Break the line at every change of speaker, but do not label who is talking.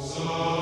So